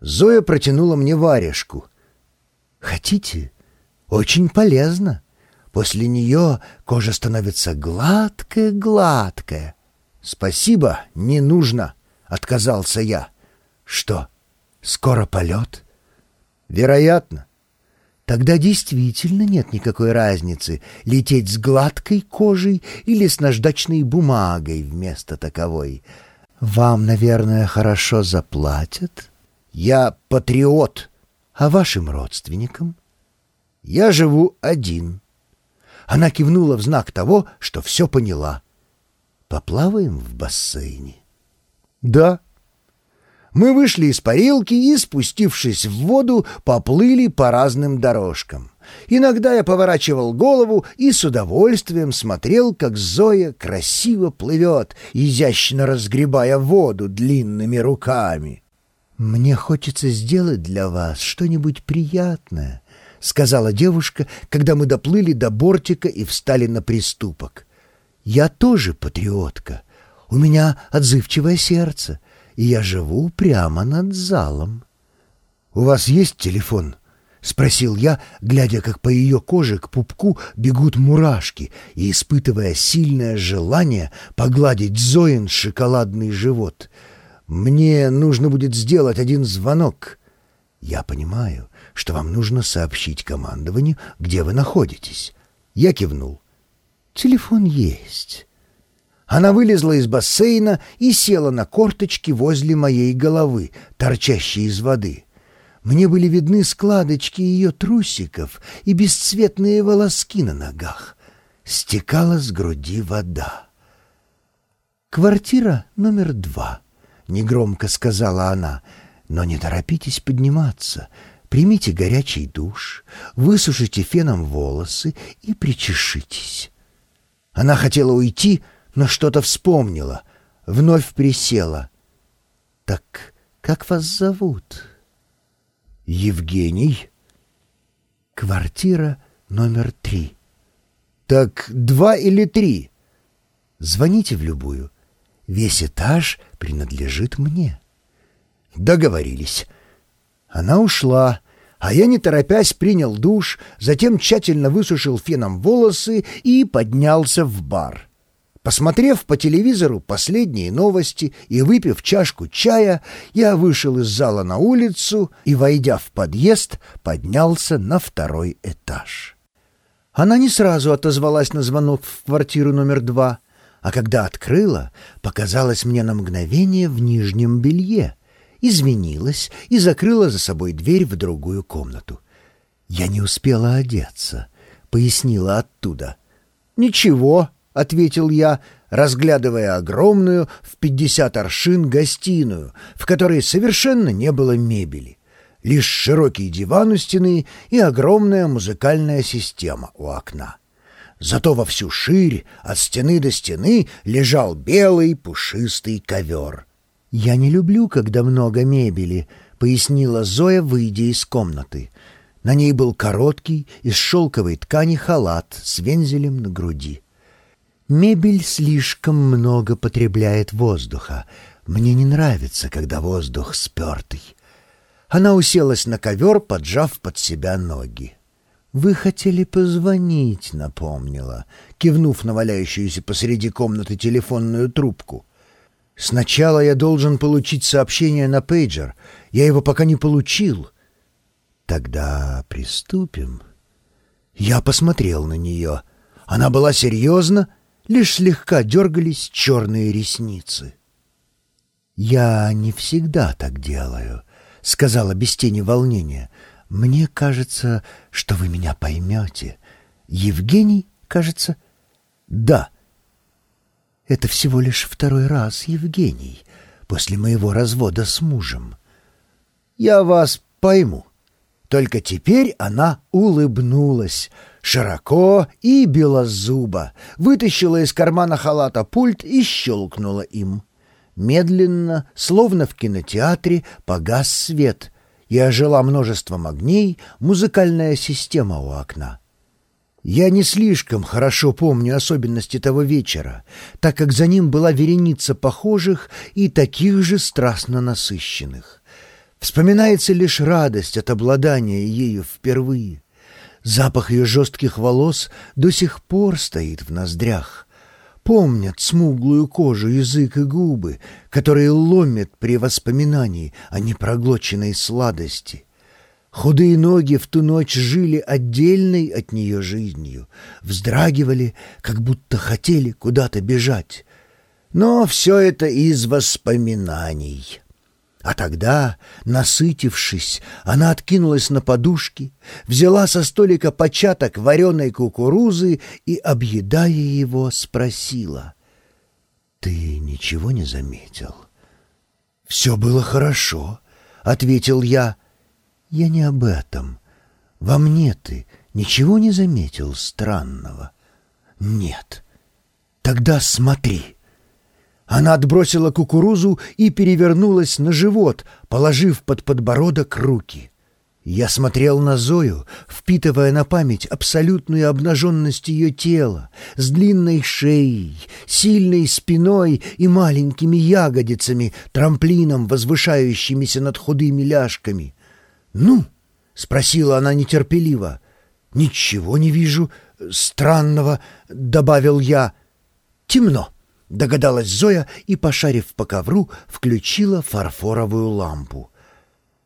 Зоя протянула мне варежку. «Хотите? Очень полезно. После нее кожа становится гладкая-гладкая». «Спасибо, не нужно», — отказался я. «Что, скоро полет?» «Вероятно. Тогда действительно нет никакой разницы, лететь с гладкой кожей или с наждачной бумагой вместо таковой. Вам, наверное, хорошо заплатят? Я патриот. А вашим родственникам? Я живу один. Она кивнула в знак того, что все поняла. Поплаваем в бассейне? Да. Мы вышли из парилки и, спустившись в воду, поплыли по разным дорожкам. Иногда я поворачивал голову и с удовольствием смотрел, как Зоя красиво плывет, изящно разгребая воду длинными руками. «Мне хочется сделать для вас что-нибудь приятное», — сказала девушка, когда мы доплыли до бортика и встали на приступок. «Я тоже патриотка. У меня отзывчивое сердце и я живу прямо над залом. «У вас есть телефон?» — спросил я, глядя, как по ее коже к пупку бегут мурашки и испытывая сильное желание погладить Зоин шоколадный живот. «Мне нужно будет сделать один звонок. Я понимаю, что вам нужно сообщить командованию, где вы находитесь». Я кивнул. «Телефон есть». Она вылезла из бассейна и села на корточки возле моей головы, торчащей из воды. Мне были видны складочки ее трусиков и бесцветные волоски на ногах. Стекала с груди вода. «Квартира номер два», — негромко сказала она, — «но не торопитесь подниматься». Примите горячий душ, высушите феном волосы и причешитесь. Она хотела уйти, но что-то вспомнила, вновь присела. «Так как вас зовут?» «Евгений». «Квартира номер три». «Так два или три?» «Звоните в любую. Весь этаж принадлежит мне». «Договорились». Она ушла, а я, не торопясь, принял душ, затем тщательно высушил феном волосы и поднялся в бар. Посмотрев по телевизору последние новости и выпив чашку чая, я вышел из зала на улицу и, войдя в подъезд, поднялся на второй этаж. Она не сразу отозвалась на звонок в квартиру номер два, а когда открыла, показалась мне на мгновение в нижнем белье, извинилась и закрыла за собой дверь в другую комнату. «Я не успела одеться», — пояснила оттуда. «Ничего», — ответил я, разглядывая огромную в пятьдесят аршин гостиную, в которой совершенно не было мебели. Лишь широкий диван у стены и огромная музыкальная система у окна. Зато во всю ширь, от стены до стены, лежал белый пушистый ковер. «Я не люблю, когда много мебели», — пояснила Зоя, выйдя из комнаты. На ней был короткий, из шелковой ткани халат с вензелем на груди. Мебель слишком много потребляет воздуха. Мне не нравится, когда воздух спертый. Она уселась на ковер, поджав под себя ноги. «Вы хотели позвонить», — напомнила, кивнув на валяющуюся посреди комнаты телефонную трубку. «Сначала я должен получить сообщение на пейджер. Я его пока не получил». «Тогда приступим». Я посмотрел на нее. Она была серьезна лишь слегка дергались черные ресницы. «Я не всегда так делаю», — сказала без тени волнения. «Мне кажется, что вы меня поймете. Евгений, кажется?» «Да». «Это всего лишь второй раз, Евгений, после моего развода с мужем». «Я вас пойму». Только теперь она улыбнулась, широко и белозубо, вытащила из кармана халата пульт и щелкнула им. Медленно, словно в кинотеатре, погас свет, и ожила множеством огней музыкальная система у окна. Я не слишком хорошо помню особенности того вечера, так как за ним была вереница похожих и таких же страстно насыщенных. Вспоминается лишь радость от обладания ею впервые. Запах ее жестких волос до сих пор стоит в ноздрях. Помнят смуглую кожу, язык и губы, которые ломят при воспоминании о непроглоченной сладости. Худые ноги в ту ночь жили отдельной от нее жизнью, вздрагивали, как будто хотели куда-то бежать. Но все это из воспоминаний. А тогда, насытившись, она откинулась на подушки, взяла со столика початок вареной кукурузы и, объедая его, спросила. «Ты ничего не заметил?» «Все было хорошо», — ответил я. «Я не об этом. Во мне ты ничего не заметил странного?» «Нет». «Тогда смотри». Она отбросила кукурузу и перевернулась на живот, положив под подбородок руки. Я смотрел на Зою, впитывая на память абсолютную обнаженность ее тела, с длинной шеей, сильной спиной и маленькими ягодицами, трамплином, возвышающимися над худыми ляжками. «Ну?» — спросила она нетерпеливо. «Ничего не вижу странного», — добавил я. «Темно». Догадалась Зоя и, пошарив по ковру, включила фарфоровую лампу.